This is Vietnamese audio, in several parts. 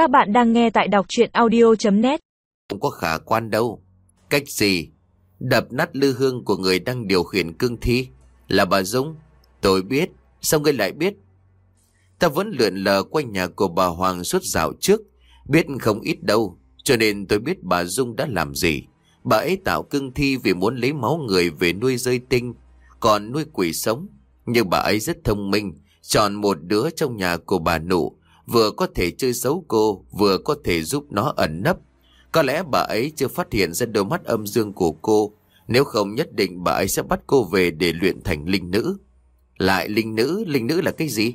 Các bạn đang nghe tại đọc chuyện audio.net Không có khả quan đâu. Cách gì? Đập nát lư hương của người đang điều khiển cương thi. Là bà Dung. Tôi biết. Sao ngươi lại biết? Ta vẫn lượn lờ quanh nhà của bà Hoàng suốt dạo trước. Biết không ít đâu. Cho nên tôi biết bà Dung đã làm gì. Bà ấy tạo cương thi vì muốn lấy máu người về nuôi rơi tinh. Còn nuôi quỷ sống. Nhưng bà ấy rất thông minh. Chọn một đứa trong nhà của bà nụ vừa có thể chơi xấu cô, vừa có thể giúp nó ẩn nấp. Có lẽ bà ấy chưa phát hiện ra đôi mắt âm dương của cô, nếu không nhất định bà ấy sẽ bắt cô về để luyện thành linh nữ. Lại linh nữ, linh nữ là cái gì?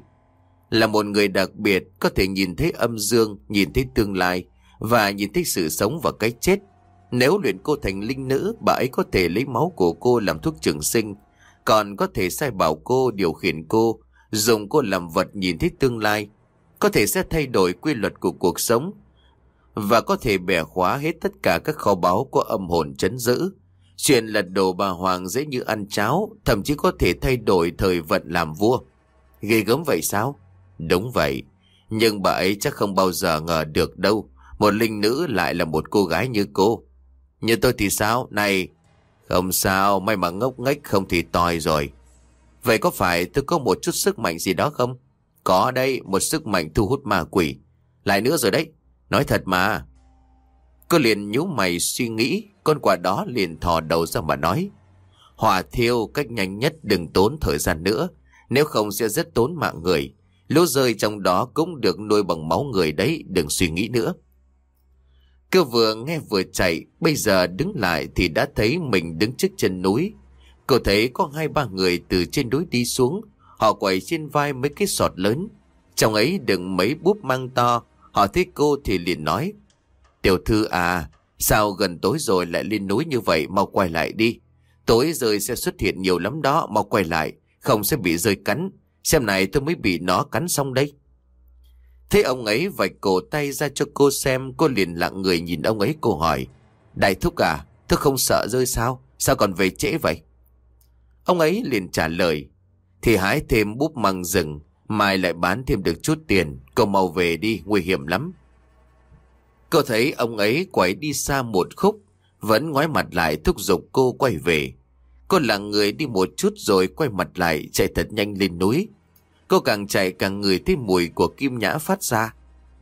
Là một người đặc biệt, có thể nhìn thấy âm dương, nhìn thấy tương lai, và nhìn thấy sự sống và cái chết. Nếu luyện cô thành linh nữ, bà ấy có thể lấy máu của cô làm thuốc trường sinh, còn có thể sai bảo cô, điều khiển cô, dùng cô làm vật nhìn thấy tương lai, có thể sẽ thay đổi quy luật của cuộc sống và có thể bẻ khóa hết tất cả các kho báu của âm hồn chấn giữ. Chuyện lật đổ bà Hoàng dễ như ăn cháo, thậm chí có thể thay đổi thời vận làm vua. Ghê gớm vậy sao? Đúng vậy, nhưng bà ấy chắc không bao giờ ngờ được đâu, một linh nữ lại là một cô gái như cô. Như tôi thì sao? Này, không sao, may mà ngốc nghếch không thì tòi rồi. Vậy có phải tôi có một chút sức mạnh gì đó không? Có đây, một sức mạnh thu hút ma quỷ. Lại nữa rồi đấy, nói thật mà. Cô liền nhíu mày suy nghĩ, con quả đó liền thò đầu ra mà nói. Hỏa thiêu cách nhanh nhất đừng tốn thời gian nữa, nếu không sẽ rất tốn mạng người. Lũ rơi trong đó cũng được nuôi bằng máu người đấy, đừng suy nghĩ nữa. Cơ vừa nghe vừa chạy, bây giờ đứng lại thì đã thấy mình đứng trước chân núi. Cô thấy có hai ba người từ trên núi đi xuống, Họ quẩy trên vai mấy cái sọt lớn. Trong ấy đựng mấy búp măng to. Họ thấy cô thì liền nói. Tiểu thư à, sao gần tối rồi lại lên núi như vậy, mau quay lại đi. Tối rồi sẽ xuất hiện nhiều lắm đó, mau quay lại, không sẽ bị rơi cắn. Xem này tôi mới bị nó cắn xong đây. Thế ông ấy vạch cổ tay ra cho cô xem, cô liền lặng người nhìn ông ấy cô hỏi. Đại thúc à, tôi không sợ rơi sao? Sao còn về trễ vậy? Ông ấy liền trả lời. Thì hái thêm búp măng rừng, Mai lại bán thêm được chút tiền, Cậu mau về đi, nguy hiểm lắm. Cậu thấy ông ấy quay đi xa một khúc, Vẫn ngoái mặt lại thúc giục cô quay về. Cô là người đi một chút rồi quay mặt lại, chạy thật nhanh lên núi. Cô càng chạy càng ngửi thấy mùi của kim nhã phát ra.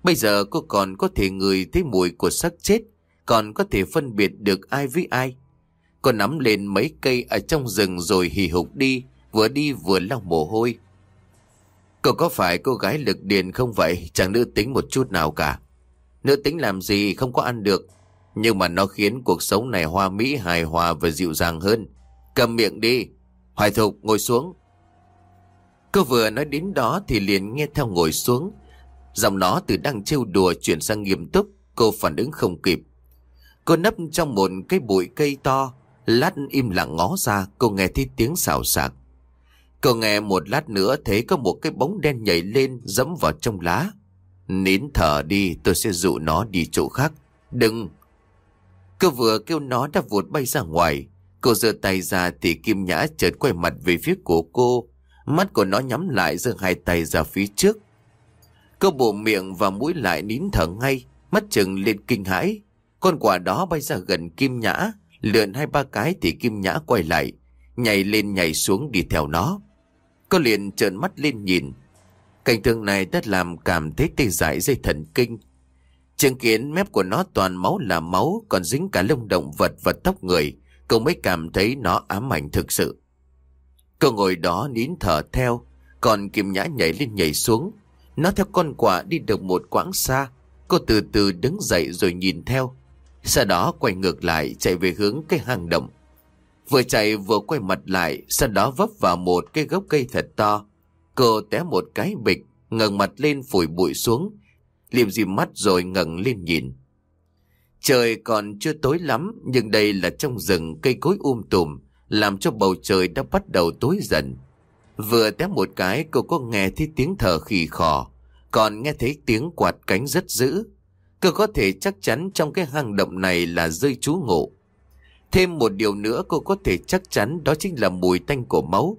Bây giờ cô còn có thể ngửi thấy mùi của xác chết, Còn có thể phân biệt được ai với ai. Cô nắm lên mấy cây ở trong rừng rồi hì hục đi vừa đi vừa lau mồ hôi. Cậu có phải cô gái lực điền không vậy? Chẳng nữ tính một chút nào cả. Nữ tính làm gì không có ăn được. Nhưng mà nó khiến cuộc sống này hoa mỹ, hài hòa và dịu dàng hơn. Cầm miệng đi. Hoài thục ngồi xuống. Cô vừa nói đến đó thì liền nghe theo ngồi xuống. Giọng nó từ đang trêu đùa chuyển sang nghiêm túc. Cô phản ứng không kịp. Cô nấp trong một cái bụi cây to. Lát im lặng ngó ra cô nghe thấy tiếng xào xạc. Cậu nghe một lát nữa thấy có một cái bóng đen nhảy lên dẫm vào trong lá. Nín thở đi, tôi sẽ dụ nó đi chỗ khác. Đừng. Cô vừa kêu nó đã vụt bay ra ngoài. Cô giơ tay ra thì Kim Nhã chợt quay mặt về phía của cô. Mắt của nó nhắm lại, giơ hai tay ra phía trước. Cô bộ miệng và mũi lại nín thở ngay. Mắt chừng lên kinh hãi. Con quả đó bay ra gần Kim Nhã. Lượn hai ba cái thì Kim Nhã quay lại. Nhảy lên nhảy xuống đi theo nó. Cô liền trợn mắt lên nhìn. Cảnh tượng này đã làm cảm thấy tê dại dây thần kinh. Chứng kiến mép của nó toàn máu là máu, còn dính cả lông động vật và tóc người. Cô mới cảm thấy nó ám ảnh thực sự. Cô ngồi đó nín thở theo, còn Kim Nhã nhảy lên nhảy xuống. Nó theo con quạ đi được một quãng xa. Cô từ từ đứng dậy rồi nhìn theo. Sau đó quay ngược lại chạy về hướng cái hang động. Vừa chạy vừa quay mặt lại, sau đó vấp vào một cái gốc cây thật to. Cô té một cái bịch, ngẩng mặt lên phủi bụi xuống, liềm dìm mắt rồi ngẩng lên nhìn. Trời còn chưa tối lắm, nhưng đây là trong rừng cây cối um tùm, làm cho bầu trời đã bắt đầu tối dần. Vừa té một cái cô có nghe thấy tiếng thở khì khò, còn nghe thấy tiếng quạt cánh rất dữ. Cô có thể chắc chắn trong cái hang động này là rơi trú ngụ. Thêm một điều nữa cô có thể chắc chắn đó chính là mùi tanh của máu.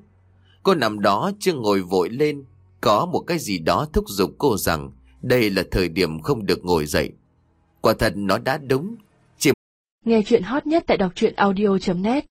Cô nằm đó chưa ngồi vội lên, có một cái gì đó thúc giục cô rằng đây là thời điểm không được ngồi dậy. Quả thật nó đã đúng. Nghe chuyện hot nhất tại đọc truyện audio.net